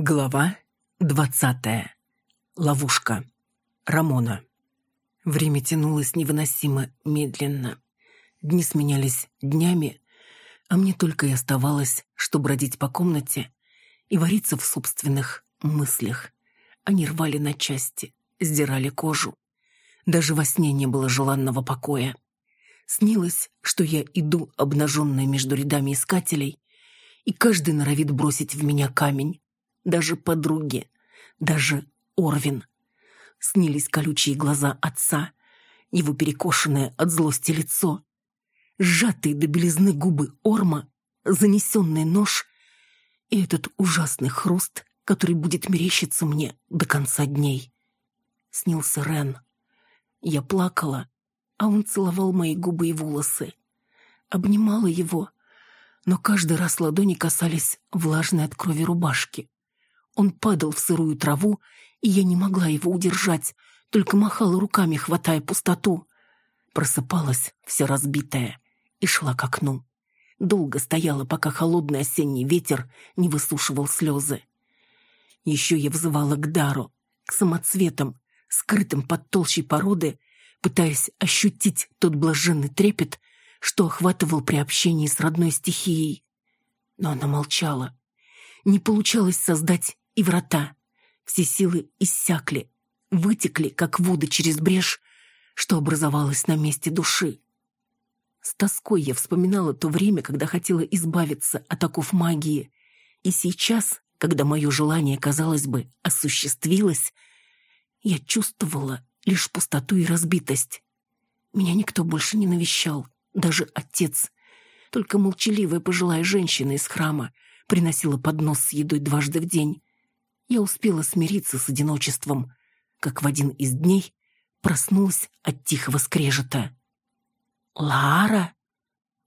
Глава двадцатая. Ловушка. Рамона. Время тянулось невыносимо медленно. Дни сменялись днями, а мне только и оставалось, что бродить по комнате и вариться в собственных мыслях. Они рвали на части, сдирали кожу. Даже во сне не было желанного покоя. Снилось, что я иду, обнаженная между рядами искателей, и каждый норовит бросить в меня камень даже подруги, даже Орвин. Снились колючие глаза отца, его перекошенное от злости лицо, сжатые до белизны губы Орма, занесенный нож и этот ужасный хруст, который будет мерещиться мне до конца дней. Снился Рен. Я плакала, а он целовал мои губы и волосы. Обнимала его, но каждый раз ладони касались влажной от крови рубашки. Он падал в сырую траву, и я не могла его удержать, только махала руками, хватая пустоту. Просыпалась вся разбитая и шла к окну. Долго стояла, пока холодный осенний ветер не высушивал слезы. Еще я взывала к дару, к самоцветам, скрытым под толщей породы, пытаясь ощутить тот блаженный трепет, что охватывал при общении с родной стихией. Но она молчала. Не получалось создать и врата. Все силы иссякли, вытекли, как воды через брешь, что образовалось на месте души. С тоской я вспоминала то время, когда хотела избавиться от оков магии. И сейчас, когда мое желание, казалось бы, осуществилось, я чувствовала лишь пустоту и разбитость. Меня никто больше не навещал, даже отец. Только молчаливая пожилая женщина из храма приносила поднос с едой дважды в день я успела смириться с одиночеством, как в один из дней проснулась от тихого скрежета. «Лара!»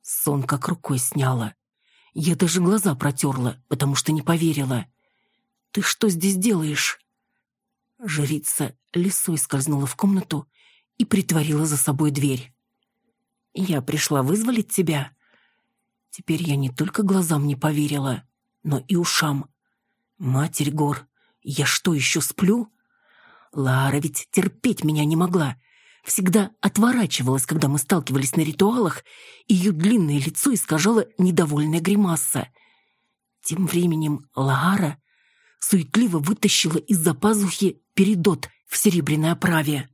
Сон как рукой сняла. Я даже глаза протерла, потому что не поверила. «Ты что здесь делаешь?» Жрица лисой скользнула в комнату и притворила за собой дверь. «Я пришла вызволить тебя». Теперь я не только глазам не поверила, но и ушам. Матерь гор, я что, еще сплю? Лара ведь терпеть меня не могла. Всегда отворачивалась, когда мы сталкивались на ритуалах, и ее длинное лицо искажало недовольная гримаса. Тем временем Лара суетливо вытащила из-за пазухи передот в серебряной оправе.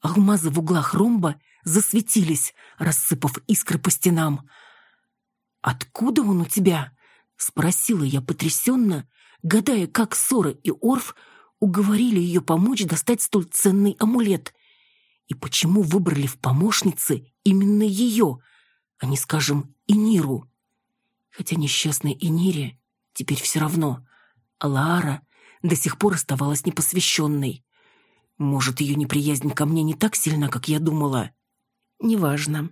Алмазы в углах ромба засветились, рассыпав искры по стенам. «Откуда он у тебя?» — спросила я потрясенно, гадая, как Сора и Орф уговорили ее помочь достать столь ценный амулет. И почему выбрали в помощнице именно ее, а не, скажем, Иниру? Хотя несчастной Инире теперь все равно, а Лаара до сих пор оставалась непосвященной. Может, ее неприязнь ко мне не так сильна, как я думала? Неважно.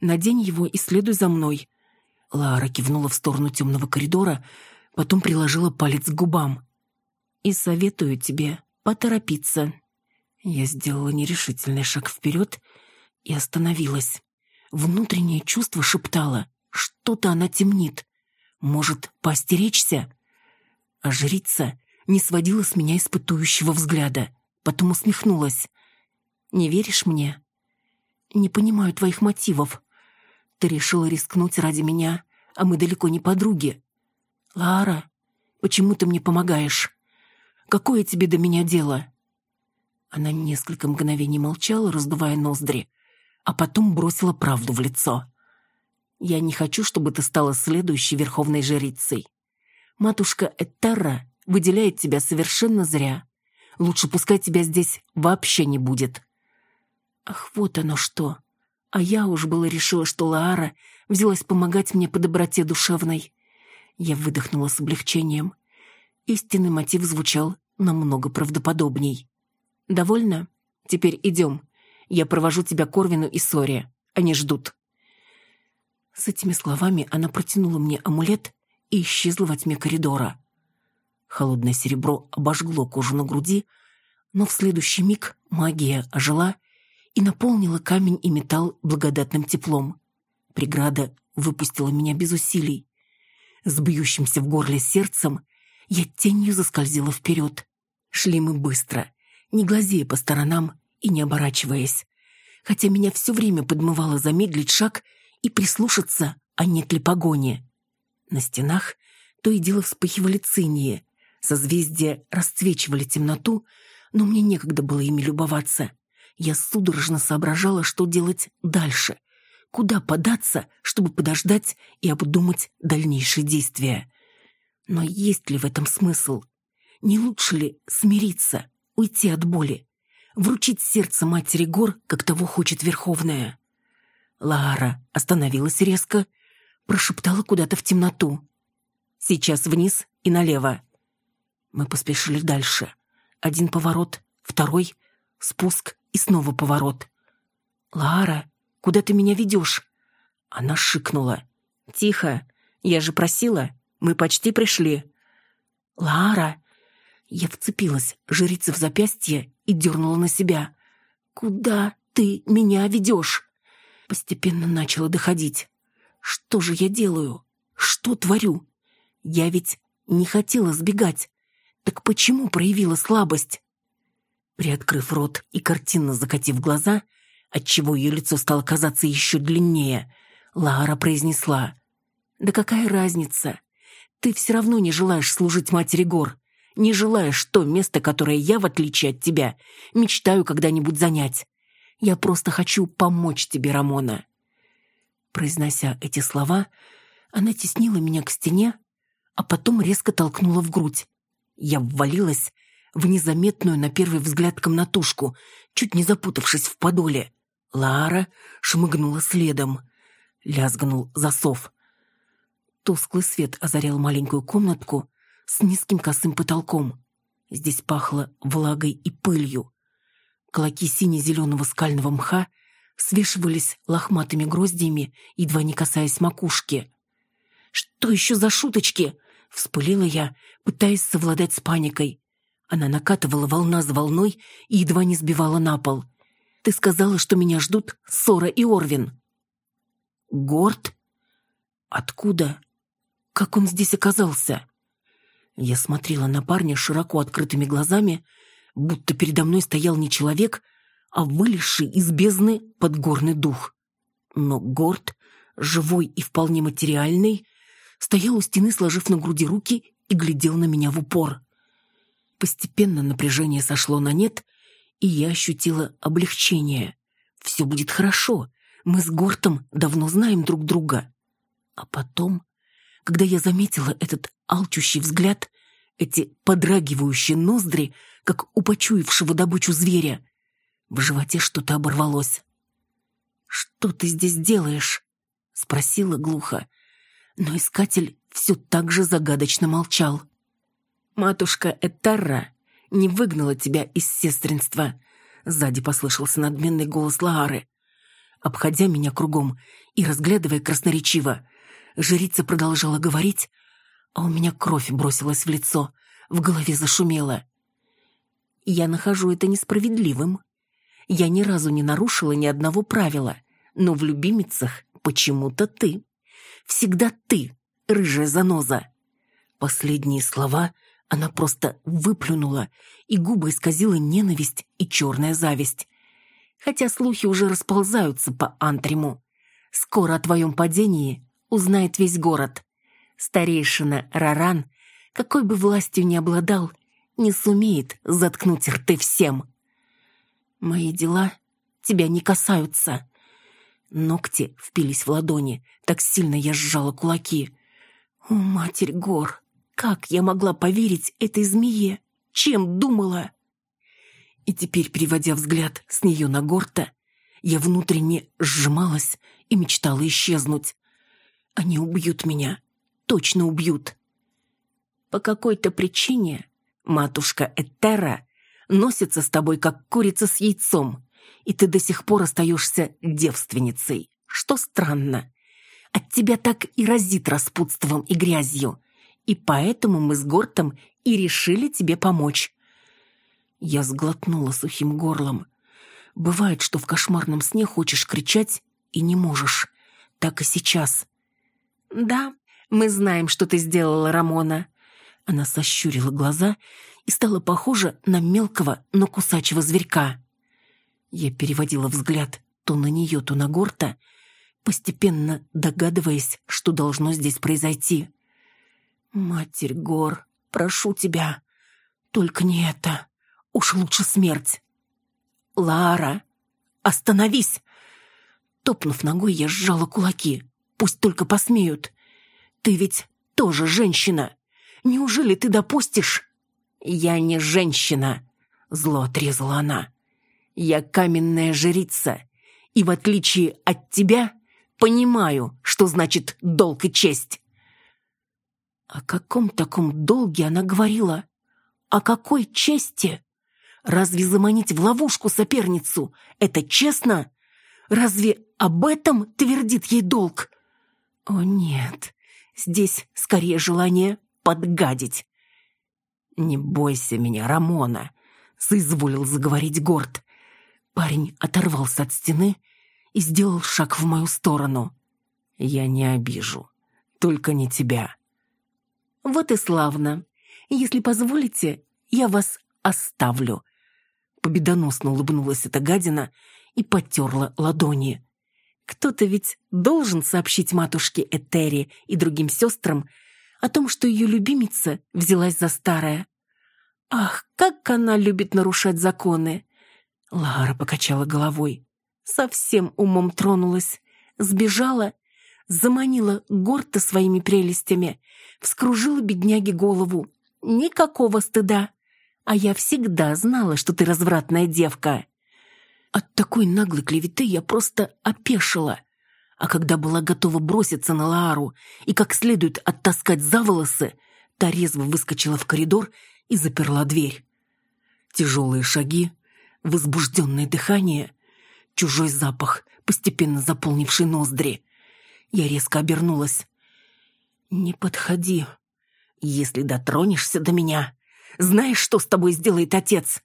Надень его и следуй за мной. Лара кивнула в сторону темного коридора, потом приложила палец к губам. «И советую тебе поторопиться». Я сделала нерешительный шаг вперед и остановилась. Внутреннее чувство шептало, что-то она темнит. Может, постеречься? А жрица не сводила с меня испытующего взгляда, потом усмехнулась. «Не веришь мне?» «Не понимаю твоих мотивов. Ты решила рискнуть ради меня, а мы далеко не подруги. «Лара, почему ты мне помогаешь? Какое тебе до меня дело?» Она несколько мгновений молчала, раздувая ноздри, а потом бросила правду в лицо. «Я не хочу, чтобы ты стала следующей верховной жрицей. Матушка Этерра выделяет тебя совершенно зря. Лучше пускай тебя здесь вообще не будет». «Ах, вот оно что!» А я уж было решила, что Лаара взялась помогать мне по доброте душевной. Я выдохнула с облегчением. Истинный мотив звучал намного правдоподобней. «Довольно? Теперь идем. Я провожу тебя к Орвину и Соре. Они ждут». С этими словами она протянула мне амулет и исчезла во тьме коридора. Холодное серебро обожгло кожу на груди, но в следующий миг магия ожила и наполнила камень и металл благодатным теплом. Преграда выпустила меня без усилий с бьющимся в горле сердцем, Я тенью заскользила вперед. Шли мы быстро, не глазея по сторонам и не оборачиваясь. Хотя меня все время подмывало замедлить шаг и прислушаться, а нет ли погони. На стенах то и дело вспыхивали цинии, созвездия расцвечивали темноту, но мне некогда было ими любоваться. Я судорожно соображала, что делать дальше, куда податься, чтобы подождать и обдумать дальнейшие действия. Но есть ли в этом смысл? Не лучше ли смириться, уйти от боли, вручить сердце матери гор, как того хочет Верховная? Лара остановилась резко, прошептала куда-то в темноту. «Сейчас вниз и налево». Мы поспешили дальше. Один поворот, второй, спуск и снова поворот. «Лара, куда ты меня ведешь?» Она шикнула. «Тихо, я же просила, мы почти пришли». «Лара!» Я вцепилась жрица в запястье и дернула на себя. «Куда ты меня ведешь?» Постепенно начала доходить. «Что же я делаю? Что творю? Я ведь не хотела сбегать. Так почему проявила слабость?» Приоткрыв рот и картинно закатив глаза, отчего ее лицо стало казаться еще длиннее, Лара произнесла. «Да какая разница? Ты все равно не желаешь служить матери гор, не желаешь то место, которое я, в отличие от тебя, мечтаю когда-нибудь занять. Я просто хочу помочь тебе, Рамона». Произнося эти слова, она теснила меня к стене, а потом резко толкнула в грудь. Я ввалилась в незаметную на первый взгляд комнатушку, чуть не запутавшись в подоле. Лара шмыгнула следом. Лязгнул засов. Тусклый свет озарял маленькую комнатку с низким косым потолком. Здесь пахло влагой и пылью. Клоки сине-зеленого скального мха свешивались лохматыми гроздьями, едва не касаясь макушки. «Что еще за шуточки?» — вспылила я, пытаясь совладать с паникой. Она накатывала волна за волной и едва не сбивала на пол. «Ты сказала, что меня ждут Сора и Орвин». «Горд? Откуда? Как он здесь оказался?» Я смотрела на парня широко открытыми глазами, будто передо мной стоял не человек, а вылезший из бездны подгорный дух. Но Горд, живой и вполне материальный, стоял у стены, сложив на груди руки и глядел на меня в упор. Постепенно напряжение сошло на нет, и я ощутила облегчение. Все будет хорошо, мы с Гортом давно знаем друг друга. А потом, когда я заметила этот алчущий взгляд, эти подрагивающие ноздри, как у почуявшего добычу зверя, в животе что-то оборвалось. «Что ты здесь делаешь?» — спросила глухо. Но искатель все так же загадочно молчал. «Матушка Этарра не выгнала тебя из сестринства», — сзади послышался надменный голос Лаары. Обходя меня кругом и разглядывая красноречиво, жрица продолжала говорить, а у меня кровь бросилась в лицо, в голове зашумело. «Я нахожу это несправедливым. Я ни разу не нарушила ни одного правила, но в любимицах почему-то ты. Всегда ты, рыжая заноза». Последние слова она просто выплюнула, и губы исказила ненависть и черная зависть. Хотя слухи уже расползаются по антриму. Скоро о твоем падении узнает весь город. Старейшина Раран, какой бы властью ни обладал, не сумеет заткнуть рты всем. Мои дела тебя не касаются. Ногти впились в ладони, так сильно я сжала кулаки. О, Матерь Гор! Как я могла поверить этой змее? Чем думала? И теперь, переводя взгляд с нее на Горта, я внутренне сжималась и мечтала исчезнуть. Они убьют меня. Точно убьют. По какой-то причине матушка Этера носится с тобой, как курица с яйцом, и ты до сих пор остаешься девственницей. Что странно. От тебя так и разит распутством и грязью и поэтому мы с Гортом и решили тебе помочь». Я сглотнула сухим горлом. Бывает, что в кошмарном сне хочешь кричать и не можешь. Так и сейчас. «Да, мы знаем, что ты сделала, Рамона. Она сощурила глаза и стала похожа на мелкого, но кусачего зверька. Я переводила взгляд то на нее, то на Горта, постепенно догадываясь, что должно здесь произойти. «Матерь Гор, прошу тебя, только не это. Уж лучше смерть». «Лара, остановись!» Топнув ногой, я сжала кулаки. «Пусть только посмеют. Ты ведь тоже женщина. Неужели ты допустишь?» «Я не женщина», — зло отрезала она. «Я каменная жрица, и в отличие от тебя понимаю, что значит долг и честь». О каком таком долге она говорила? О какой чести? Разве заманить в ловушку соперницу — это честно? Разве об этом твердит ей долг? О нет, здесь скорее желание подгадить. «Не бойся меня, Рамона», — соизволил заговорить Горд. Парень оторвался от стены и сделал шаг в мою сторону. «Я не обижу. Только не тебя». «Вот и славно. Если позволите, я вас оставлю». Победоносно улыбнулась эта гадина и потерла ладони. Кто-то ведь должен сообщить матушке Этери и другим сестрам о том, что ее любимица взялась за старое. Ах, как она любит нарушать законы! Лара покачала головой. Совсем умом тронулась. Сбежала, заманила Горта своими прелестями, вскружила бедняге голову. Никакого стыда. А я всегда знала, что ты развратная девка. От такой наглой клеветы я просто опешила. А когда была готова броситься на Лаару и как следует оттаскать за волосы, та резво выскочила в коридор и заперла дверь. Тяжелые шаги, возбужденное дыхание, чужой запах, постепенно заполнивший ноздри. Я резко обернулась. «Не подходи. Если дотронешься до меня, знаешь, что с тобой сделает отец?»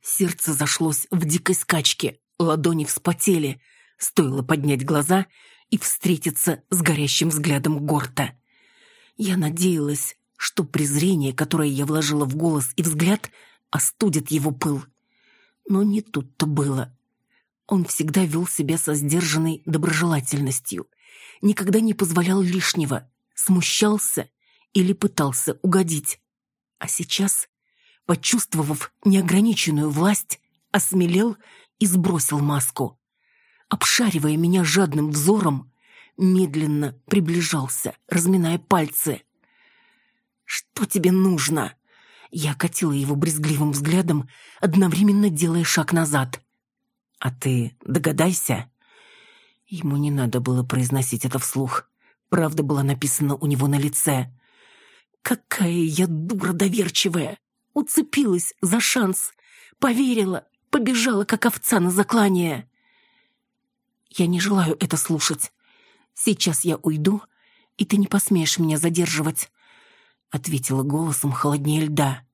Сердце зашлось в дикой скачке, ладони вспотели. Стоило поднять глаза и встретиться с горящим взглядом Горта. Я надеялась, что презрение, которое я вложила в голос и взгляд, остудит его пыл. Но не тут-то было. Он всегда вел себя со сдержанной доброжелательностью, никогда не позволял лишнего, смущался или пытался угодить. А сейчас почувствовав неограниченную власть, осмелел и сбросил маску. Обшаривая меня жадным взором, медленно приближался, разминая пальцы. «Что тебе нужно?» Я катила его брезгливым взглядом, одновременно делая шаг назад. «А ты догадайся?» Ему не надо было произносить это вслух. Правда была написана у него на лице. «Какая я дура доверчивая! Уцепилась за шанс, поверила, побежала, как овца на заклание. Я не желаю это слушать. Сейчас я уйду, и ты не посмеешь меня задерживать, ответила голосом холоднее льда.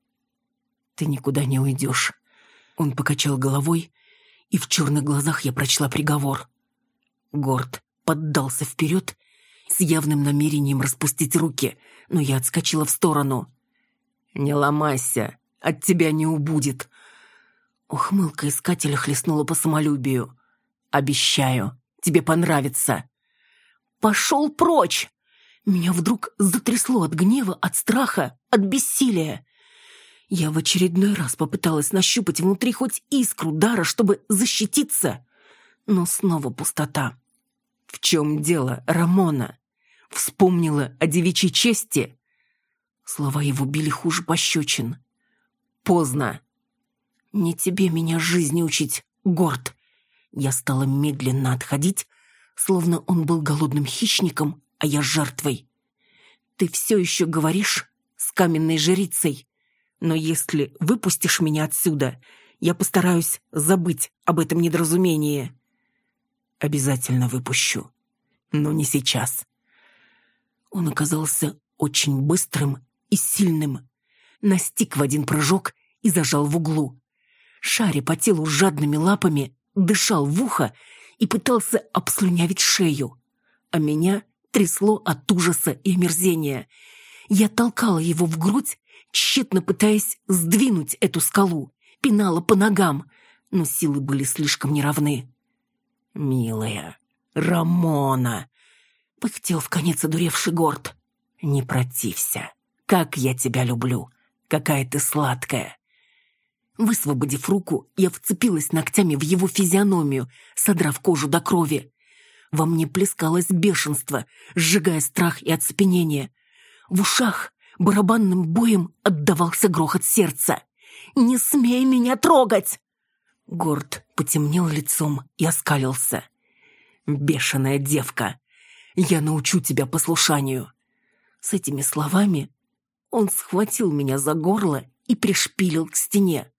Ты никуда не уйдешь. Он покачал головой, и в черных глазах я прочла приговор. Горд поддался вперед с явным намерением распустить руки, но я отскочила в сторону. «Не ломайся, от тебя не убудет». Ухмылка искателя хлестнула по самолюбию. «Обещаю, тебе понравится». «Пошел прочь!» Меня вдруг затрясло от гнева, от страха, от бессилия. Я в очередной раз попыталась нащупать внутри хоть искру дара, чтобы защититься, но снова пустота. «В чем дело, Рамона? Вспомнила о девичьей чести?» Слова его били хуже пощечин. «Поздно!» «Не тебе меня жизни учить, Горд!» Я стала медленно отходить, словно он был голодным хищником, а я жертвой. «Ты все еще говоришь с каменной жрицей, но если выпустишь меня отсюда, я постараюсь забыть об этом недоразумении». «Обязательно выпущу, но не сейчас». Он оказался очень быстрым и сильным. Настиг в один прыжок и зажал в углу. Шаря по телу жадными лапами, дышал в ухо и пытался обслюнявить шею. А меня трясло от ужаса и омерзения. Я толкала его в грудь, тщетно пытаясь сдвинуть эту скалу, пинала по ногам, но силы были слишком неравны. «Милая, Рамона!» — пыхтел в конец одуревший горд. «Не протився. Как я тебя люблю! Какая ты сладкая!» Высвободив руку, я вцепилась ногтями в его физиономию, содрав кожу до крови. Во мне плескалось бешенство, сжигая страх и оцепенение. В ушах барабанным боем отдавался грохот сердца. «Не смей меня трогать!» Горд потемнел лицом и оскалился. «Бешеная девка! Я научу тебя послушанию!» С этими словами он схватил меня за горло и пришпилил к стене.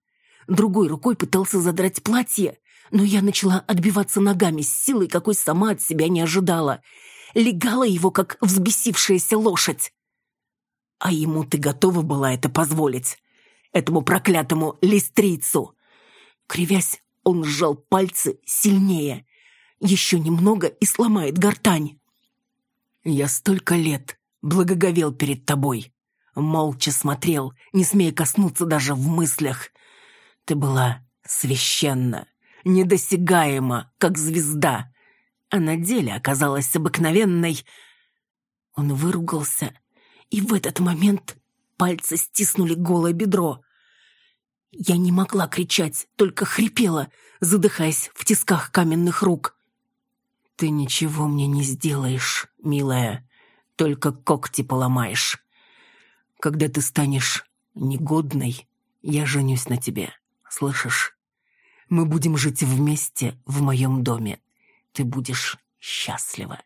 Другой рукой пытался задрать платье, но я начала отбиваться ногами с силой, какой сама от себя не ожидала. Легала его, как взбесившаяся лошадь. А ему ты готова была это позволить? Этому проклятому листрицу? Кривясь, он сжал пальцы сильнее. Еще немного и сломает гортань. Я столько лет благоговел перед тобой. Молча смотрел, не смея коснуться даже в мыслях. Ты была священна, недосягаема, как звезда, а на деле оказалась обыкновенной. Он выругался, и в этот момент пальцы стиснули голое бедро. Я не могла кричать, только хрипела, задыхаясь в тисках каменных рук. «Ты ничего мне не сделаешь, милая, только когти поломаешь. Когда ты станешь негодной, я женюсь на тебе, слышишь? Мы будем жить вместе в моем доме. Ты будешь счастлива.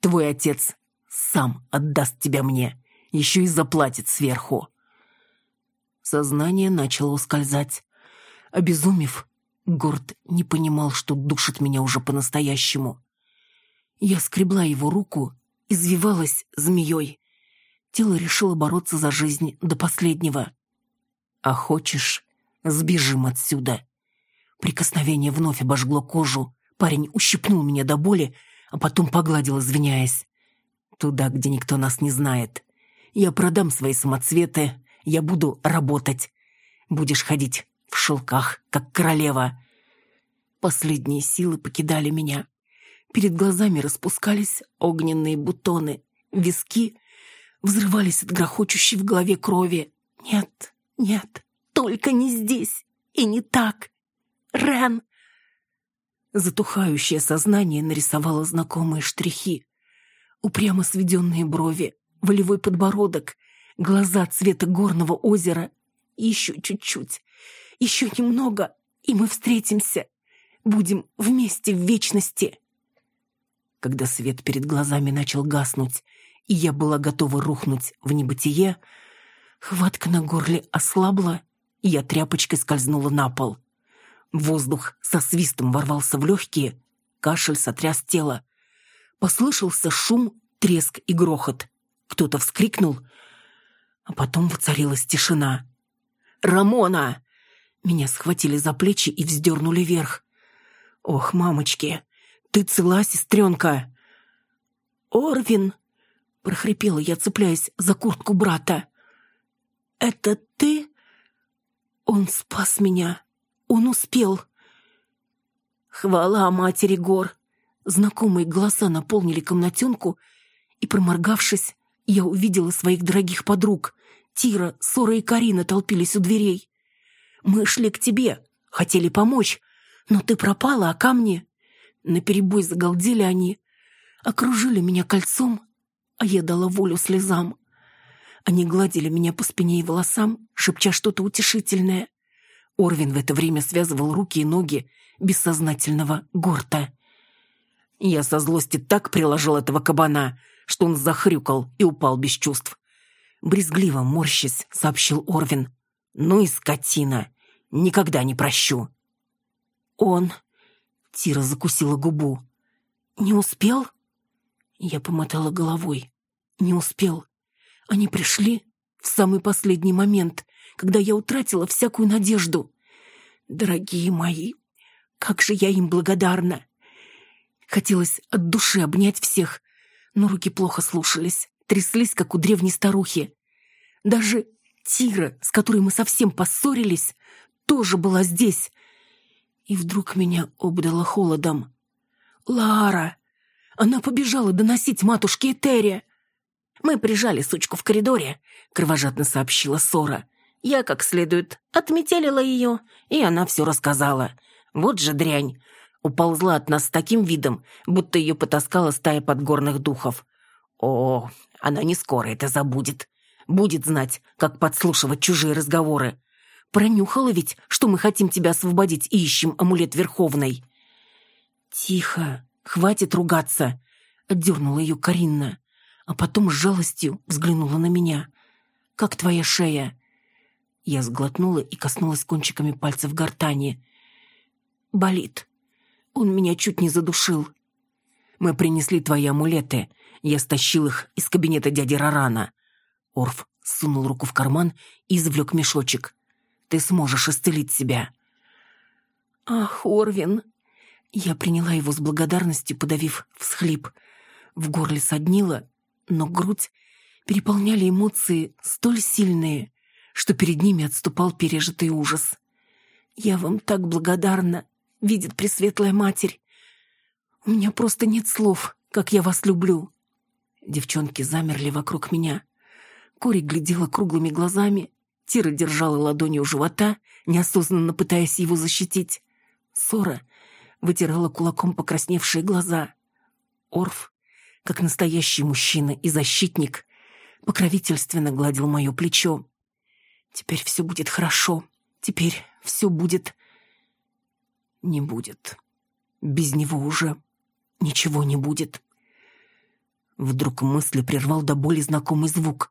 Твой отец сам отдаст тебя мне, еще и заплатит сверху. Сознание начало ускользать. Обезумев, Горд не понимал, что душит меня уже по-настоящему. Я скребла его руку, извивалась змеей. Тело решило бороться за жизнь до последнего. «А хочешь, сбежим отсюда?» Прикосновение вновь обожгло кожу. Парень ущипнул меня до боли, а потом погладил, извиняясь. «Туда, где никто нас не знает. Я продам свои самоцветы, я буду работать. Будешь ходить в шелках, как королева. Последние силы покидали меня. Перед глазами распускались огненные бутоны. Виски взрывались от грохочущей в голове крови. Нет, нет, только не здесь и не так. Рен! Затухающее сознание нарисовало знакомые штрихи. Упрямо сведенные брови, волевой подбородок, глаза цвета горного озера. Еще чуть-чуть, еще немного, и мы встретимся. Будем вместе в вечности. Когда свет перед глазами начал гаснуть, и я была готова рухнуть в небытие, хватка на горле ослабла, и я тряпочкой скользнула на пол. Воздух со свистом ворвался в легкие, кашель сотряс тело. Послышался шум, треск и грохот. Кто-то вскрикнул — а потом воцарилась тишина. «Рамона!» Меня схватили за плечи и вздернули вверх. «Ох, мамочки, ты цела, сестренка?» «Орвин!» — прохрипела я, цепляясь за куртку брата. «Это ты?» «Он спас меня. Он успел». «Хвала матери гор!» Знакомые голоса наполнили комнатенку, и, проморгавшись, я увидела своих дорогих подруг. Тира, Сора и Карина толпились у дверей. «Мы шли к тебе, хотели помочь, но ты пропала, а ко мне...» Наперебой загалдели они, окружили меня кольцом, а я дала волю слезам. Они гладили меня по спине и волосам, шепча что-то утешительное. Орвин в это время связывал руки и ноги бессознательного горта. Я со злости так приложил этого кабана, что он захрюкал и упал без чувств. Брезгливо морщись, сообщил Орвин. «Ну и скотина! Никогда не прощу!» «Он...» Тира закусила губу. «Не успел?» Я помотала головой. «Не успел. Они пришли в самый последний момент, когда я утратила всякую надежду. Дорогие мои, как же я им благодарна!» Хотелось от души обнять всех, но руки плохо слушались, тряслись, как у древней старухи. Даже Тира, с которой мы совсем поссорились, тоже была здесь. И вдруг меня обдало холодом. «Лара!» Она побежала доносить матушке Этере. «Мы прижали сучку в коридоре», — кровожадно сообщила Сора. «Я как следует отметелила ее, и она все рассказала. Вот же дрянь. Уползла от нас с таким видом, будто ее потаскала стая подгорных духов. О, она не скоро это забудет. Будет знать, как подслушивать чужие разговоры. Пронюхала ведь, что мы хотим тебя освободить и ищем амулет Верховной. Тихо, хватит ругаться, отдернула ее Каринна, а потом с жалостью взглянула на меня. Как твоя шея? Я сглотнула и коснулась кончиками пальцев гортани. Болит. Он меня чуть не задушил. Мы принесли твои амулеты. Я стащил их из кабинета дяди Рарана. Орф сунул руку в карман и извлек мешочек. Ты сможешь исцелить себя. Ах, Орвин. Я приняла его с благодарностью, подавив всхлип. В горле соднило, но грудь переполняли эмоции столь сильные, что перед ними отступал пережитый ужас. «Я вам так благодарна видит Пресветлая Матерь. У меня просто нет слов, как я вас люблю. Девчонки замерли вокруг меня. Кори глядела круглыми глазами, Тира держала ладонью у живота, неосознанно пытаясь его защитить. Сора вытирала кулаком покрасневшие глаза. Орф, как настоящий мужчина и защитник, покровительственно гладил мое плечо. «Теперь все будет хорошо. Теперь все будет не будет. Без него уже ничего не будет. Вдруг мысли прервал до боли знакомый звук.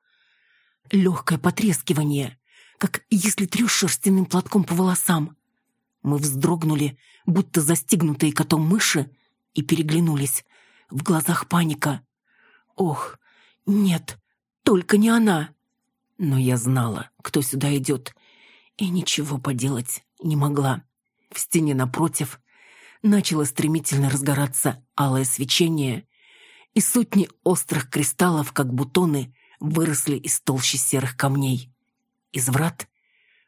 Легкое потрескивание, как если трешь шерстяным платком по волосам. Мы вздрогнули, будто застигнутые котом мыши, и переглянулись. В глазах паника. Ох, нет, только не она. Но я знала, кто сюда идет, и ничего поделать не могла. В стене напротив начало стремительно разгораться алое свечение, и сотни острых кристаллов, как бутоны, выросли из толщи серых камней. Из врат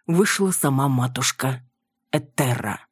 вышла сама матушка Этерра.